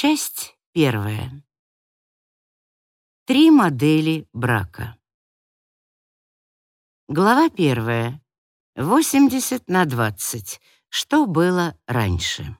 Часть первая. Три модели брака. Глава первая. 80 на 20. Что было раньше?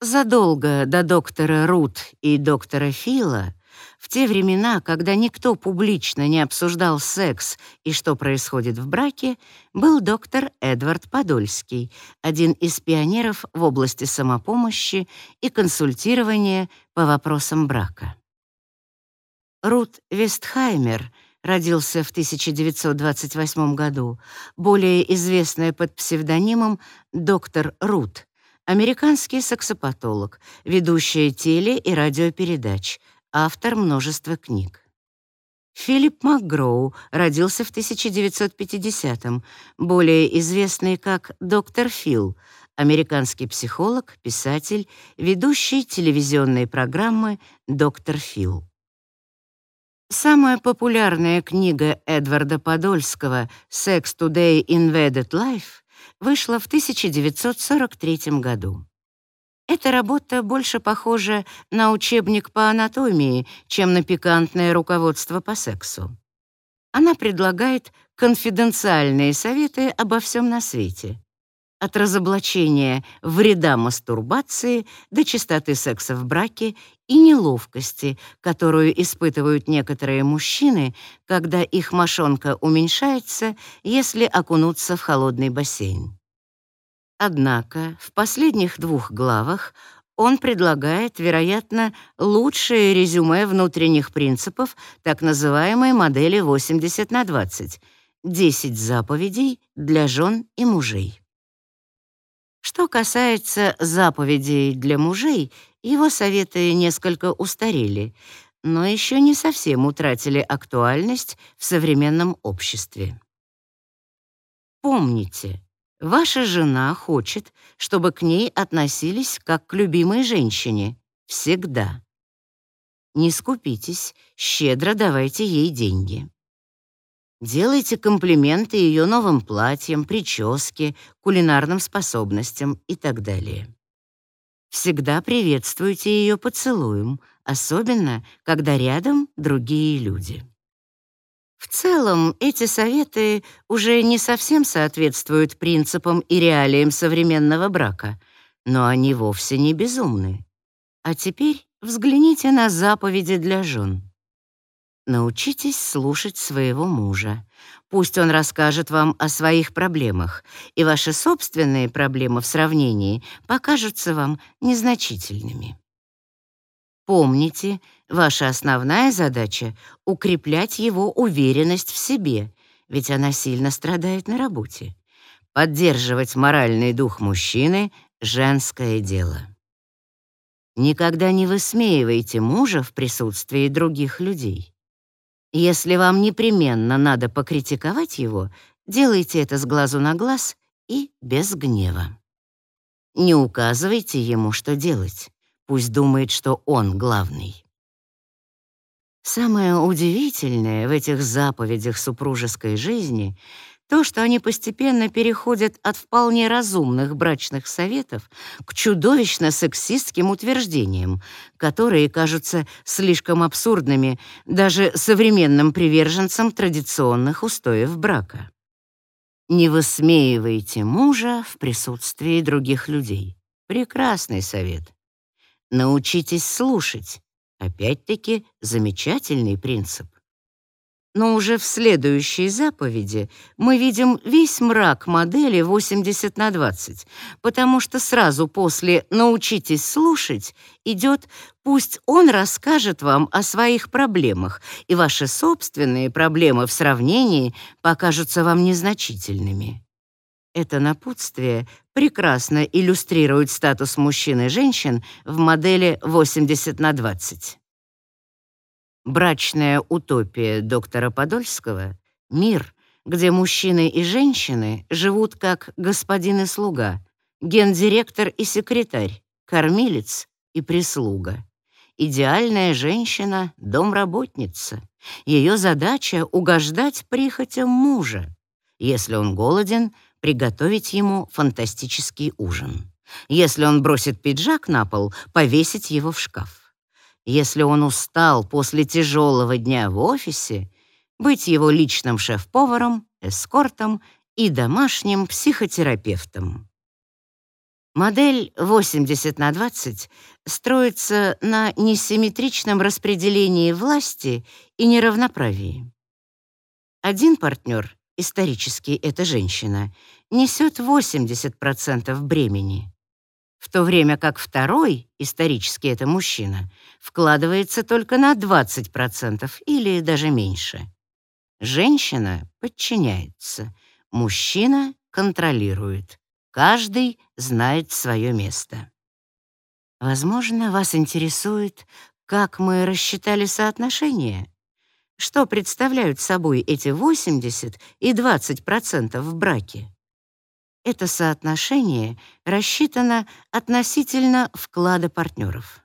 Задолго до доктора Рут и доктора Фила в те времена, когда никто публично не обсуждал секс и что происходит в браке, был доктор Эдвард Подольский, один из пионеров в области самопомощи и консультирования по вопросам брака. Рут Вестхаймер родился в 1928 году, более известная под псевдонимом доктор Рут, американский саксопатолог, ведущая теле- и радиопередач — автор множества книг. Филипп МакГроу родился в 1950-м, более известный как доктор Фил, американский психолог, писатель, ведущий телевизионной программы «Доктор Фил». Самая популярная книга Эдварда Подольского «Sex Today Invaded Life» вышла в 1943 году. Эта работа больше похожа на учебник по анатомии, чем на пикантное руководство по сексу. Она предлагает конфиденциальные советы обо всем на свете. От разоблачения вреда мастурбации до чистоты секса в браке и неловкости, которую испытывают некоторые мужчины, когда их мошонка уменьшается, если окунуться в холодный бассейн. Однако в последних двух главах он предлагает, вероятно, лучшее резюме внутренних принципов так называемой модели 80 на 20 — 10 заповедей для жен и мужей. Что касается заповедей для мужей, его советы несколько устарели, но еще не совсем утратили актуальность в современном обществе. Помните, Ваша жена хочет, чтобы к ней относились как к любимой женщине. Всегда. Не скупитесь, щедро давайте ей деньги. Делайте комплименты ее новым платьям, прическе, кулинарным способностям и так далее. Всегда приветствуйте ее поцелуем, особенно когда рядом другие люди. В целом, эти советы уже не совсем соответствуют принципам и реалиям современного брака, но они вовсе не безумны. А теперь взгляните на заповеди для жен. Научитесь слушать своего мужа. Пусть он расскажет вам о своих проблемах, и ваши собственные проблемы в сравнении покажутся вам незначительными. Помните, ваша основная задача — укреплять его уверенность в себе, ведь она сильно страдает на работе. Поддерживать моральный дух мужчины — женское дело. Никогда не высмеивайте мужа в присутствии других людей. Если вам непременно надо покритиковать его, делайте это с глазу на глаз и без гнева. Не указывайте ему, что делать. Пусть думает, что он главный. Самое удивительное в этих заповедях супружеской жизни то, что они постепенно переходят от вполне разумных брачных советов к чудовищно сексистским утверждениям, которые кажутся слишком абсурдными даже современным приверженцам традиционных устоев брака. Не высмеивайте мужа в присутствии других людей. Прекрасный совет. Научитесь слушать. Опять-таки, замечательный принцип. Но уже в следующей заповеди мы видим весь мрак модели 80 на 20, потому что сразу после «научитесь слушать» идет «пусть он расскажет вам о своих проблемах, и ваши собственные проблемы в сравнении покажутся вам незначительными». Это напутствие прекрасно иллюстрирует статус мужчин и женщин в модели 80 на 20. Брачная утопия доктора Подольского — мир, где мужчины и женщины живут как господин и слуга, гендиректор и секретарь, кормилец и прислуга. Идеальная женщина — домработница. Ее задача — угождать прихотям мужа. Если он голоден, приготовить ему фантастический ужин. Если он бросит пиджак на пол, повесить его в шкаф. Если он устал после тяжелого дня в офисе, быть его личным шеф-поваром, эскортом и домашним психотерапевтом. Модель 80 на 20 строится на несимметричном распределении власти и неравноправии. Один партнер, исторически это женщина, несет 80% бремени, в то время как второй, исторически это мужчина, вкладывается только на 20% или даже меньше. Женщина подчиняется, мужчина контролирует. Каждый знает свое место. Возможно, вас интересует, как мы рассчитали соотношение. Что представляют собой эти 80 и 20% в браке? Это соотношение рассчитано относительно вклада партнеров.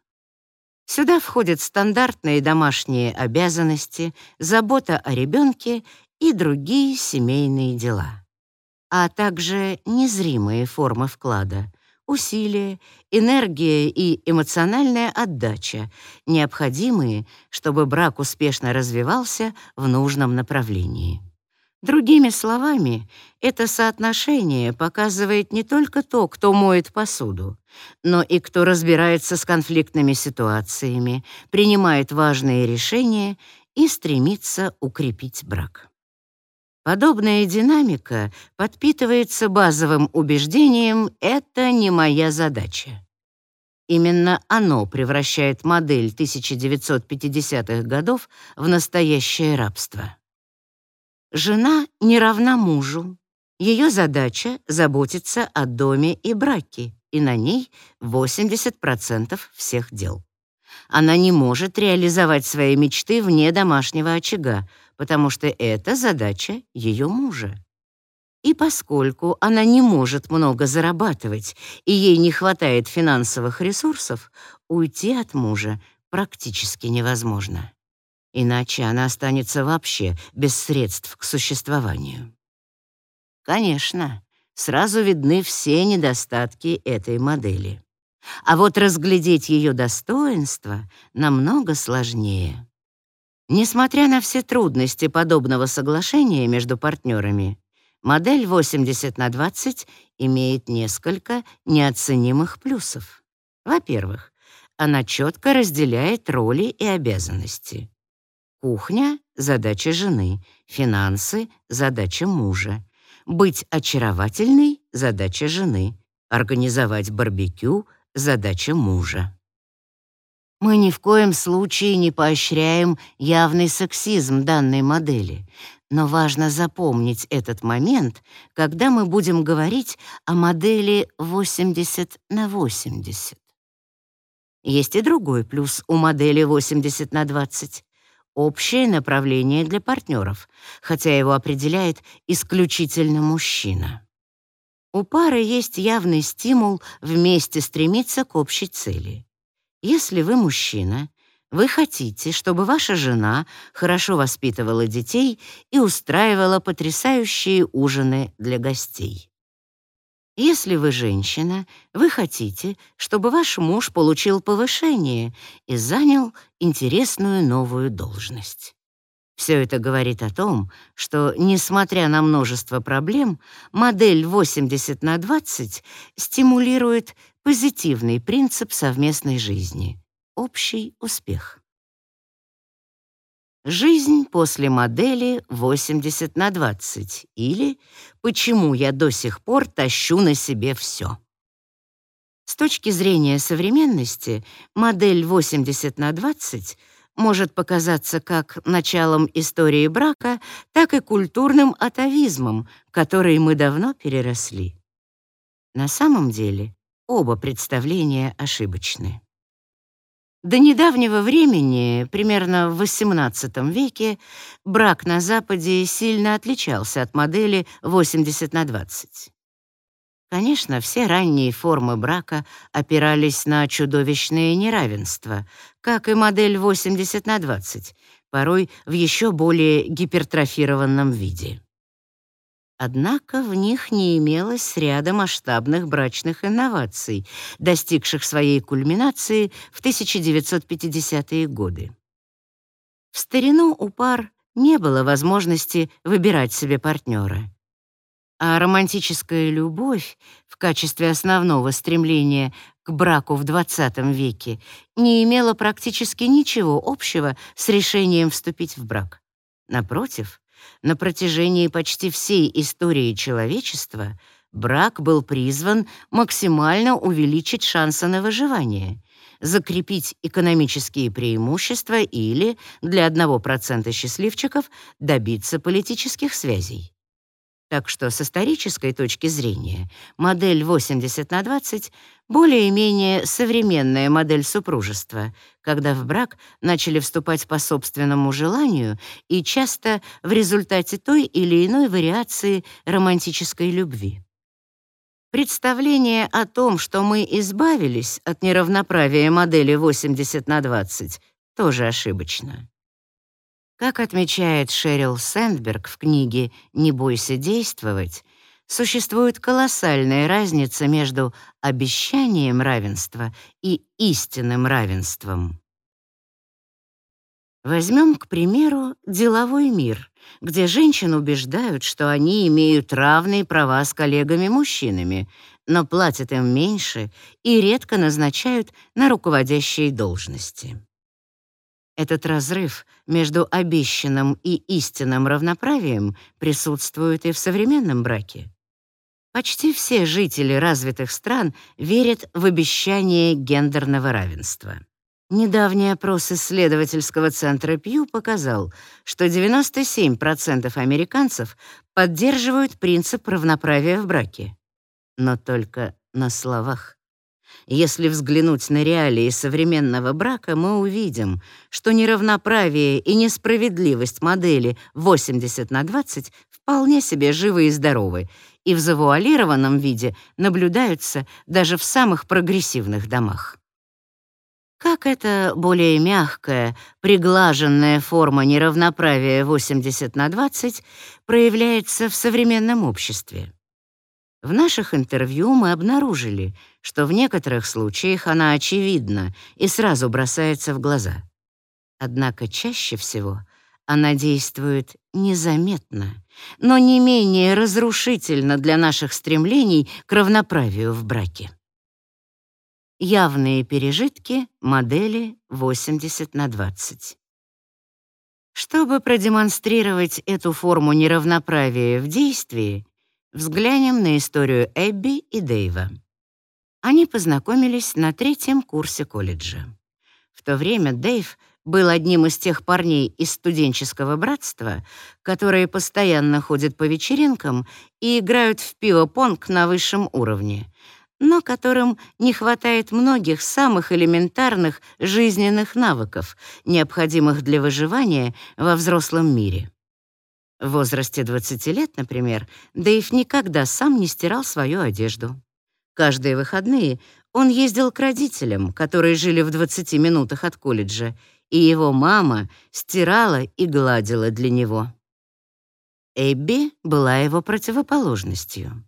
Сюда входят стандартные домашние обязанности, забота о ребенке и другие семейные дела а также незримые формы вклада, усилия, энергия и эмоциональная отдача, необходимые, чтобы брак успешно развивался в нужном направлении. Другими словами, это соотношение показывает не только то, кто моет посуду, но и кто разбирается с конфликтными ситуациями, принимает важные решения и стремится укрепить брак. Подобная динамика подпитывается базовым убеждением «это не моя задача». Именно оно превращает модель 1950-х годов в настоящее рабство. Жена не равна мужу. Ее задача — заботиться о доме и браке, и на ней 80% всех дел. Она не может реализовать свои мечты вне домашнего очага, потому что это задача ее мужа. И поскольку она не может много зарабатывать и ей не хватает финансовых ресурсов, уйти от мужа практически невозможно. Иначе она останется вообще без средств к существованию. Конечно, сразу видны все недостатки этой модели. А вот разглядеть ее достоинства намного сложнее. Несмотря на все трудности подобного соглашения между партнерами, модель 80 на 20 имеет несколько неоценимых плюсов. Во-первых, она четко разделяет роли и обязанности. Кухня — задача жены, финансы — задача мужа. Быть очаровательной — задача жены, организовать барбекю — задача мужа. Мы ни в коем случае не поощряем явный сексизм данной модели, но важно запомнить этот момент, когда мы будем говорить о модели 80 на 80. Есть и другой плюс у модели 80 на 20 — общее направление для партнеров, хотя его определяет исключительно мужчина. У пары есть явный стимул вместе стремиться к общей цели — если вы мужчина, вы хотите, чтобы ваша жена хорошо воспитывала детей и устраивала потрясающие ужины для гостей. Если вы женщина, вы хотите, чтобы ваш муж получил повышение и занял интересную новую должность. Все это говорит о том, что, несмотря на множество проблем, модель 80 на 20 стимулирует позитивный принцип совместной жизни — общий успех. Жизнь после модели 80 на 20 или «Почему я до сих пор тащу на себе все». С точки зрения современности, модель 80 на 20 может показаться как началом истории брака, так и культурным атовизмом, который мы давно переросли. На самом деле оба представления ошибочны. До недавнего времени, примерно в XVIII веке, брак на Западе сильно отличался от модели 80 на 20. Конечно, все ранние формы брака опирались на чудовищное неравенство, как и модель 80 на 20, порой в еще более гипертрофированном виде. Однако в них не имелось ряда масштабных брачных инноваций, достигших своей кульминации в 1950-е годы. В старину у пар не было возможности выбирать себе партнера. А романтическая любовь в качестве основного стремления к браку в XX веке не имела практически ничего общего с решением вступить в брак. Напротив, на протяжении почти всей истории человечества брак был призван максимально увеличить шансы на выживание, закрепить экономические преимущества или, для 1% счастливчиков, добиться политических связей. Так что с исторической точки зрения модель 80 на 20 более-менее современная модель супружества, когда в брак начали вступать по собственному желанию и часто в результате той или иной вариации романтической любви. Представление о том, что мы избавились от неравноправия модели 80 на 20, тоже ошибочно. Как отмечает Шерил Сэндберг в книге «Не бойся действовать», существует колоссальная разница между обещанием равенства и истинным равенством. Возьмем, к примеру, деловой мир, где женщин убеждают, что они имеют равные права с коллегами-мужчинами, но платят им меньше и редко назначают на руководящие должности. Этот разрыв между обещанным и истинным равноправием присутствует и в современном браке. Почти все жители развитых стран верят в обещание гендерного равенства. Недавний опрос исследовательского центра Пью показал, что 97% американцев поддерживают принцип равноправия в браке. Но только на словах. Если взглянуть на реалии современного брака, мы увидим, что неравноправие и несправедливость модели 80 на 20 вполне себе живы и здоровы, и в завуалированном виде наблюдаются даже в самых прогрессивных домах. Как эта более мягкая, приглаженная форма неравноправия 80 на 20 проявляется в современном обществе? В наших интервью мы обнаружили, что в некоторых случаях она очевидна и сразу бросается в глаза. Однако чаще всего она действует незаметно, но не менее разрушительно для наших стремлений к равноправию в браке. Явные пережитки модели 80 на 20. Чтобы продемонстрировать эту форму неравноправия в действии, Взглянем на историю Эбби и Дэйва. Они познакомились на третьем курсе колледжа. В то время Дэйв был одним из тех парней из студенческого братства, которые постоянно ходят по вечеринкам и играют в пиво-понг на высшем уровне, но которым не хватает многих самых элементарных жизненных навыков, необходимых для выживания во взрослом мире. В возрасте 20 лет, например, Дэйв никогда сам не стирал свою одежду. Каждые выходные он ездил к родителям, которые жили в 20 минутах от колледжа, и его мама стирала и гладила для него. Эбби была его противоположностью.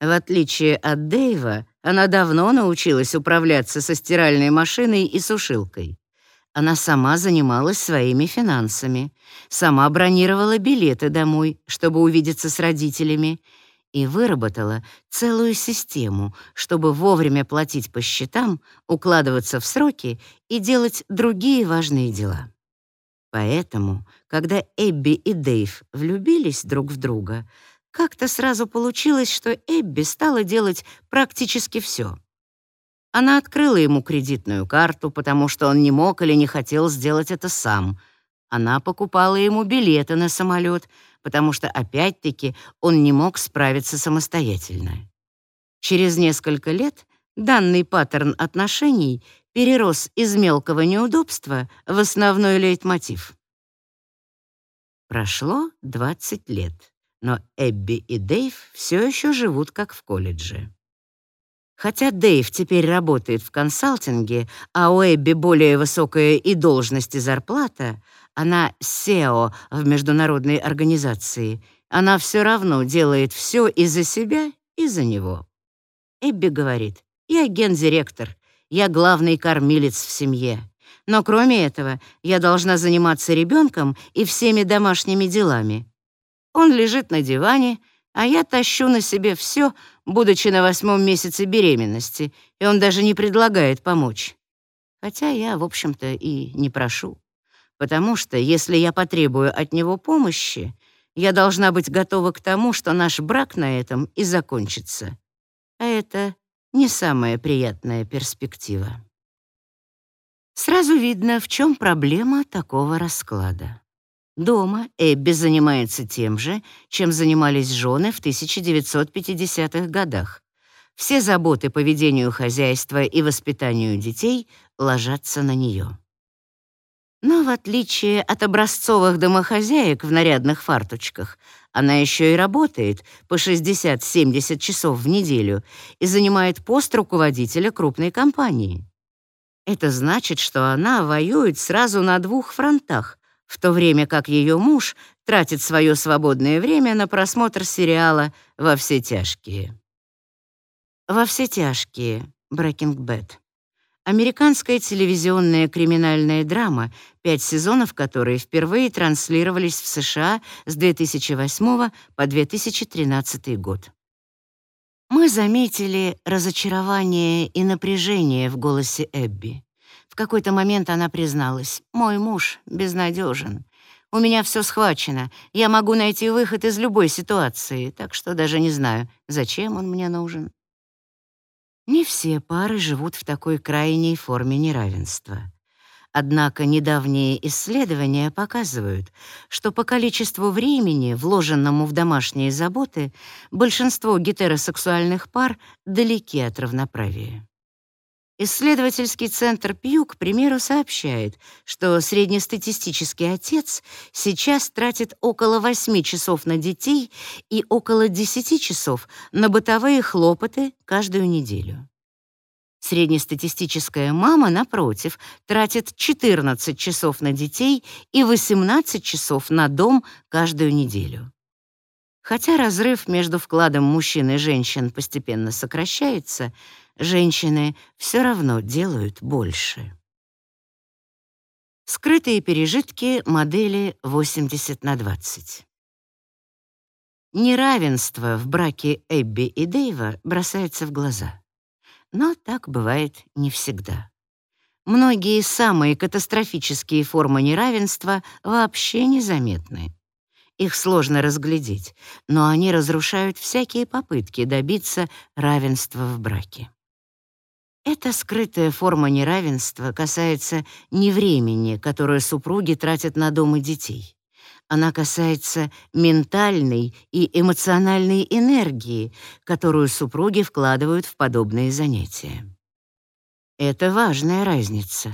В отличие от Дэйва, она давно научилась управляться со стиральной машиной и сушилкой. Она сама занималась своими финансами, сама бронировала билеты домой, чтобы увидеться с родителями, и выработала целую систему, чтобы вовремя платить по счетам, укладываться в сроки и делать другие важные дела. Поэтому, когда Эбби и Дэйв влюбились друг в друга, как-то сразу получилось, что Эбби стала делать практически все — она открыла ему кредитную карту, потому что он не мог или не хотел сделать это сам. Она покупала ему билеты на самолет, потому что, опять-таки, он не мог справиться самостоятельно. Через несколько лет данный паттерн отношений перерос из мелкого неудобства в основной лейтмотив. Прошло 20 лет, но Эбби и Дэйв все еще живут как в колледже. Хотя Дэйв теперь работает в консалтинге, а у Эбби более высокая и должность, и зарплата, она SEO в международной организации, Она все равно делает все и за себя, и за него. Эбби говорит, я гендиректор, я главный кормилец в семье. Но кроме этого, я должна заниматься ребенком и всеми домашними делами. Он лежит на диване, а я тащу на себе все, будучи на восьмом месяце беременности, и он даже не предлагает помочь. Хотя я, в общем-то, и не прошу. Потому что, если я потребую от него помощи, я должна быть готова к тому, что наш брак на этом и закончится. А это не самая приятная перспектива. Сразу видно, в чем проблема такого расклада. Дома Эбби занимается тем же, чем занимались жены в 1950-х годах. Все заботы по ведению хозяйства и воспитанию детей ложатся на нее. Но в отличие от образцовых домохозяек в нарядных фарточках, она еще и работает по 60-70 часов в неделю и занимает пост руководителя крупной компании. Это значит, что она воюет сразу на двух фронтах, в то время как ее муж тратит свое свободное время на просмотр сериала «Во все тяжкие». «Во все тяжкие» Bad. Американская телевизионная криминальная драма, пять сезонов которой впервые транслировались в США с 2008 по 2013 год. Мы заметили разочарование и напряжение в голосе Эбби. Какой-то момент она призналась, «Мой муж безнадежен. У меня все схвачено. Я могу найти выход из любой ситуации, так что даже не знаю, зачем он мне нужен». Не все пары живут в такой крайней форме неравенства. Однако недавние исследования показывают, что по количеству времени, вложенному в домашние заботы, большинство гетеросексуальных пар далеки от равноправия. Исследовательский центр Пью, к примеру, сообщает, что среднестатистический отец сейчас тратит около 8 часов на детей и около 10 часов на бытовые хлопоты каждую неделю. Среднестатистическая мама, напротив, тратит 14 часов на детей и 18 часов на дом каждую неделю. Хотя разрыв между вкладом мужчин и женщин постепенно сокращается, женщины все равно делают больше. Скрытые пережитки модели 80 на 20. Неравенство в браке Эбби и Дэйва бросается в глаза. Но так бывает не всегда. Многие самые катастрофические формы неравенства вообще незаметны. Их сложно разглядеть, но они разрушают всякие попытки добиться равенства в браке. Эта скрытая форма неравенства касается не времени, которое супруги тратят на дом и детей. Она касается ментальной и эмоциональной энергии, которую супруги вкладывают в подобные занятия. Это важная разница,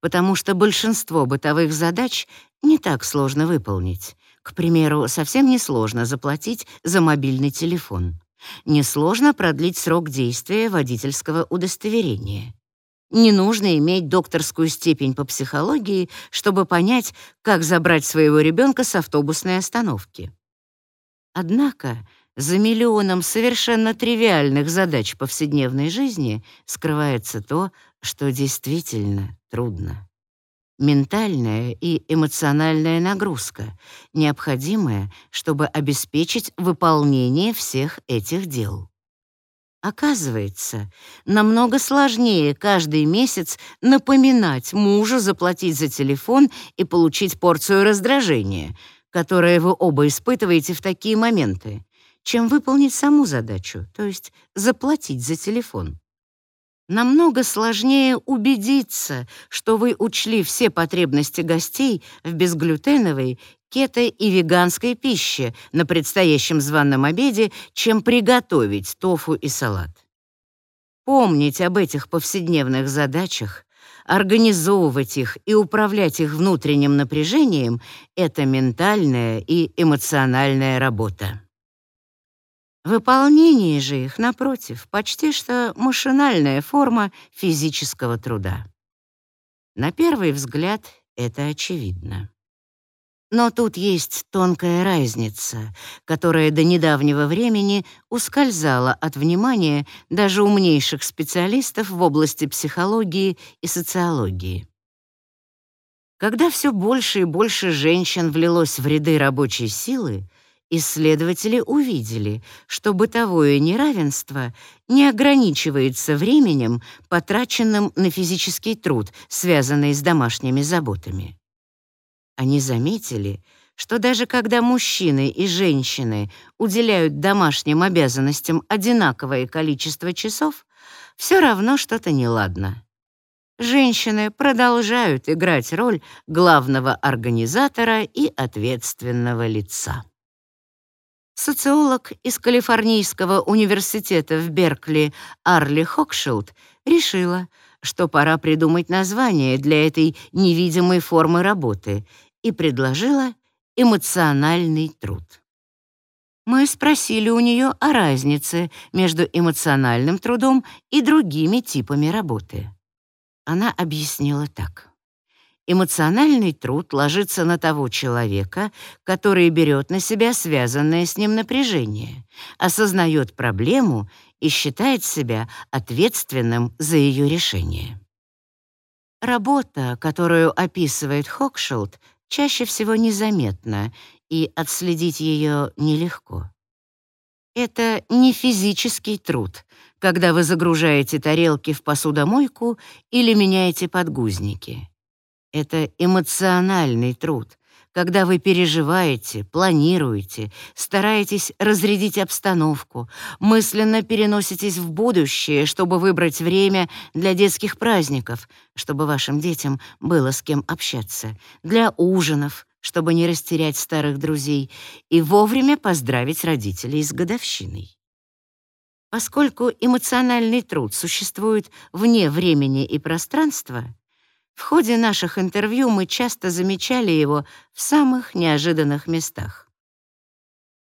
потому что большинство бытовых задач не так сложно выполнить. К примеру, совсем несложно заплатить за мобильный телефон. Несложно продлить срок действия водительского удостоверения. Не нужно иметь докторскую степень по психологии, чтобы понять, как забрать своего ребенка с автобусной остановки. Однако за миллионом совершенно тривиальных задач повседневной жизни скрывается то, что действительно трудно. Ментальная и эмоциональная нагрузка, необходимая, чтобы обеспечить выполнение всех этих дел. Оказывается, намного сложнее каждый месяц напоминать мужу заплатить за телефон и получить порцию раздражения, которое вы оба испытываете в такие моменты, чем выполнить саму задачу, то есть заплатить за телефон. Намного сложнее убедиться, что вы учли все потребности гостей в безглютеновой кето- и веганской пище на предстоящем званом обеде, чем приготовить тофу и салат. Помнить об этих повседневных задачах, организовывать их и управлять их внутренним напряжением — это ментальная и эмоциональная работа. Выполнение же их, напротив, почти что машинальная форма физического труда. На первый взгляд это очевидно. Но тут есть тонкая разница, которая до недавнего времени ускользала от внимания даже умнейших специалистов в области психологии и социологии. Когда все больше и больше женщин влилось в ряды рабочей силы, исследователи увидели, что бытовое неравенство не ограничивается временем, потраченным на физический труд, связанный с домашними заботами. Они заметили, что даже когда мужчины и женщины уделяют домашним обязанностям одинаковое количество часов, все равно что-то неладно. Женщины продолжают играть роль главного организатора и ответственного лица. Социолог из Калифорнийского университета в Беркли Арли Хокшилд решила, что пора придумать название для этой невидимой формы работы и предложила эмоциональный труд. Мы спросили у нее о разнице между эмоциональным трудом и другими типами работы. Она объяснила так. Эмоциональный труд ложится на того человека, который берет на себя связанное с ним напряжение, осознает проблему и считает себя ответственным за ее решение. Работа, которую описывает Хокшилд, чаще всего незаметна, и отследить ее нелегко. Это не физический труд, когда вы загружаете тарелки в посудомойку или меняете подгузники. Это эмоциональный труд, когда вы переживаете, планируете, стараетесь разрядить обстановку, мысленно переноситесь в будущее, чтобы выбрать время для детских праздников, чтобы вашим детям было с кем общаться, для ужинов, чтобы не растерять старых друзей, и вовремя поздравить родителей с годовщиной. Поскольку эмоциональный труд существует вне времени и пространства, в ходе наших интервью мы часто замечали его в самых неожиданных местах.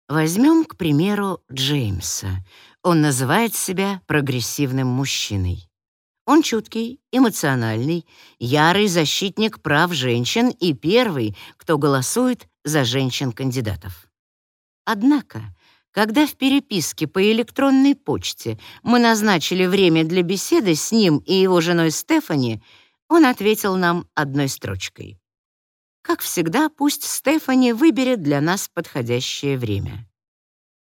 Возьмем, к примеру, Джеймса. Он называет себя прогрессивным мужчиной. Он чуткий, эмоциональный, ярый защитник прав женщин и первый, кто голосует за женщин-кандидатов. Однако, когда в переписке по электронной почте мы назначили время для беседы с ним и его женой Стефани, он ответил нам одной строчкой. Как всегда, пусть Стефани выберет для нас подходящее время.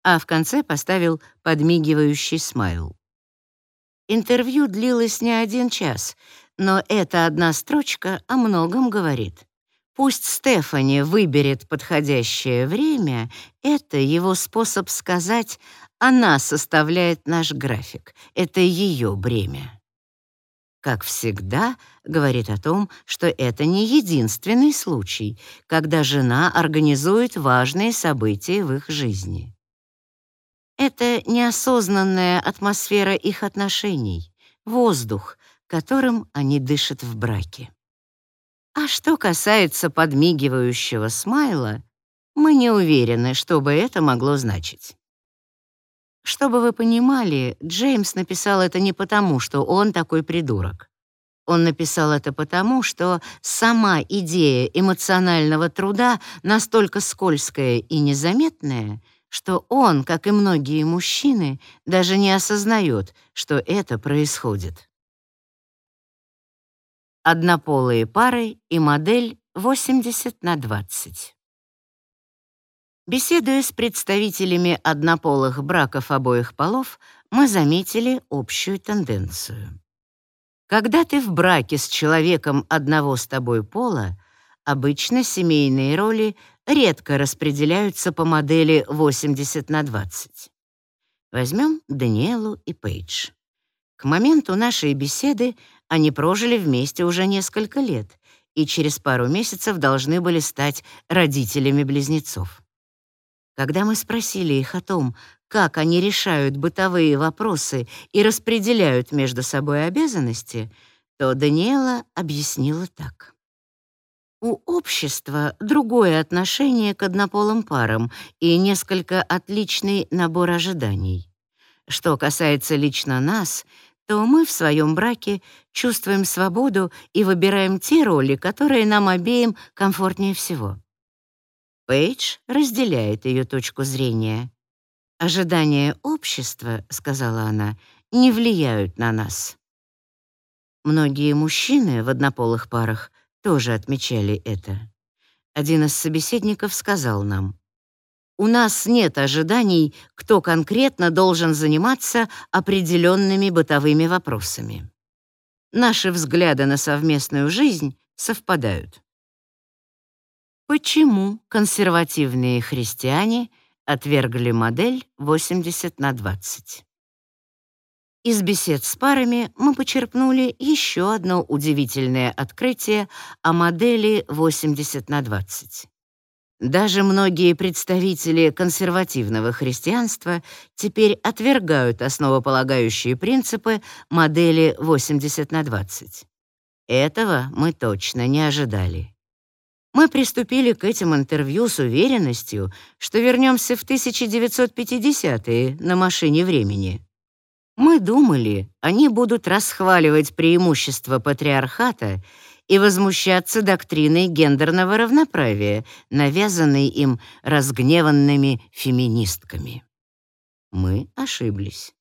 А в конце поставил подмигивающий смайл. Интервью длилось не один час, но эта одна строчка о многом говорит. Пусть Стефани выберет подходящее время, это его способ сказать «она составляет наш график, это ее бремя» как всегда, говорит о том, что это не единственный случай, когда жена организует важные события в их жизни. Это неосознанная атмосфера их отношений, воздух, которым они дышат в браке. А что касается подмигивающего смайла, мы не уверены, что бы это могло значить. Чтобы вы понимали, Джеймс написал это не потому, что он такой придурок. Он написал это потому, что сама идея эмоционального труда настолько скользкая и незаметная, что он, как и многие мужчины, даже не осознает, что это происходит. Однополые пары и модель 80 на 20. Беседуя с представителями однополых браков обоих полов, мы заметили общую тенденцию. Когда ты в браке с человеком одного с тобой пола, обычно семейные роли редко распределяются по модели 80 на 20. Возьмем Даниэлу и Пейдж. К моменту нашей беседы они прожили вместе уже несколько лет и через пару месяцев должны были стать родителями близнецов. Когда мы спросили их о том, как они решают бытовые вопросы и распределяют между собой обязанности, то Даниэла объяснила так. У общества другое отношение к однополым парам и несколько отличный набор ожиданий. Что касается лично нас, то мы в своем браке чувствуем свободу и выбираем те роли, которые нам обеим комфортнее всего. Пейдж разделяет ее точку зрения. «Ожидания общества, — сказала она, — не влияют на нас». Многие мужчины в однополых парах тоже отмечали это. Один из собеседников сказал нам, «У нас нет ожиданий, кто конкретно должен заниматься определенными бытовыми вопросами. Наши взгляды на совместную жизнь совпадают». Почему консервативные христиане отвергли модель 80 на 20? Из бесед с парами мы почерпнули еще одно удивительное открытие о модели 80 на 20. Даже многие представители консервативного христианства теперь отвергают основополагающие принципы модели 80 на 20. Этого мы точно не ожидали. Мы приступили к этим интервью с уверенностью, что вернемся в 1950-е на машине времени. Мы думали, они будут расхваливать преимущества патриархата и возмущаться доктриной гендерного равноправия, навязанной им разгневанными феминистками. Мы ошиблись.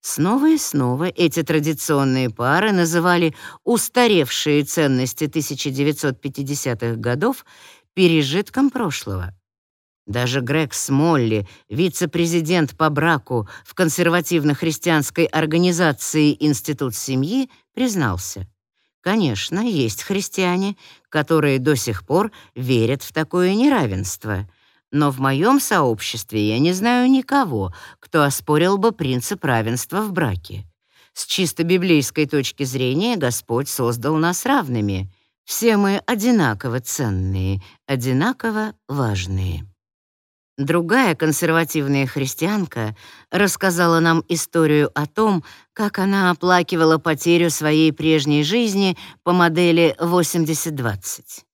Снова и снова эти традиционные пары называли устаревшие ценности 1950-х годов пережитком прошлого. Даже Грег Смолли, вице-президент по браку в консервативно-христианской организации «Институт семьи», признался. Конечно, есть христиане, которые до сих пор верят в такое неравенство. Но в моем сообществе я не знаю никого, кто оспорил бы принцип равенства в браке. С чисто библейской точки зрения Господь создал нас равными. Все мы одинаково ценные, одинаково важные. Другая консервативная христианка рассказала нам историю о том, как она оплакивала потерю своей прежней жизни по модели 80-20.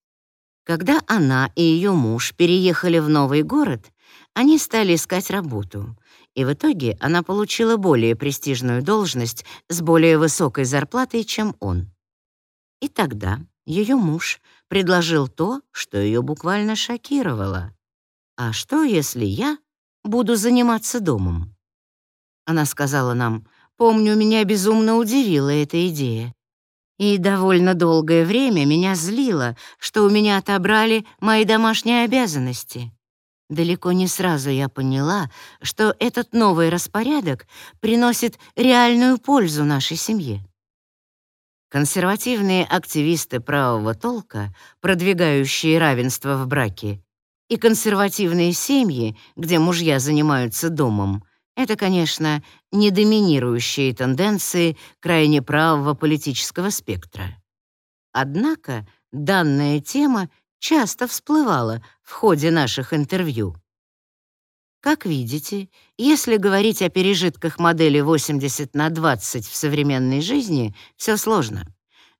Когда она и ее муж переехали в новый город, они стали искать работу, и в итоге она получила более престижную должность с более высокой зарплатой, чем он. И тогда ее муж предложил то, что ее буквально шокировало — «А что, если я буду заниматься домом?» Она сказала нам, «Помню, меня безумно удивила эта идея. И довольно долгое время меня злило, что у меня отобрали мои домашние обязанности. Далеко не сразу я поняла, что этот новый распорядок приносит реальную пользу нашей семье. Консервативные активисты правого толка, продвигающие равенство в браке, и консервативные семьи, где мужья занимаются домом, это, конечно, не доминирующие тенденции крайне правого политического спектра. Однако данная тема часто всплывала в ходе наших интервью. Как видите, если говорить о пережитках модели 80 на 20 в современной жизни, все сложно.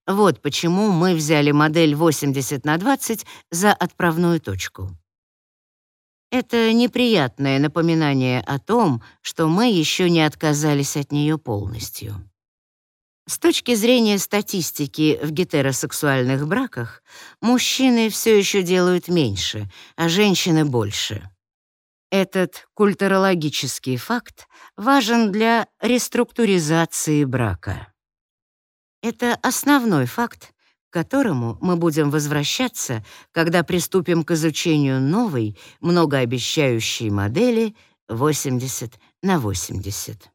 Вот почему мы взяли модель 80 на 20 за отправную точку. Это неприятное напоминание о том, что мы еще не отказались от нее полностью. С точки зрения статистики в гетеросексуальных браках, мужчины все еще делают меньше, а женщины — больше. Этот культурологический факт важен для реструктуризации брака. Это основной факт, которому мы будем возвращаться, когда приступим к изучению новой, многообещающей модели 80 на 80.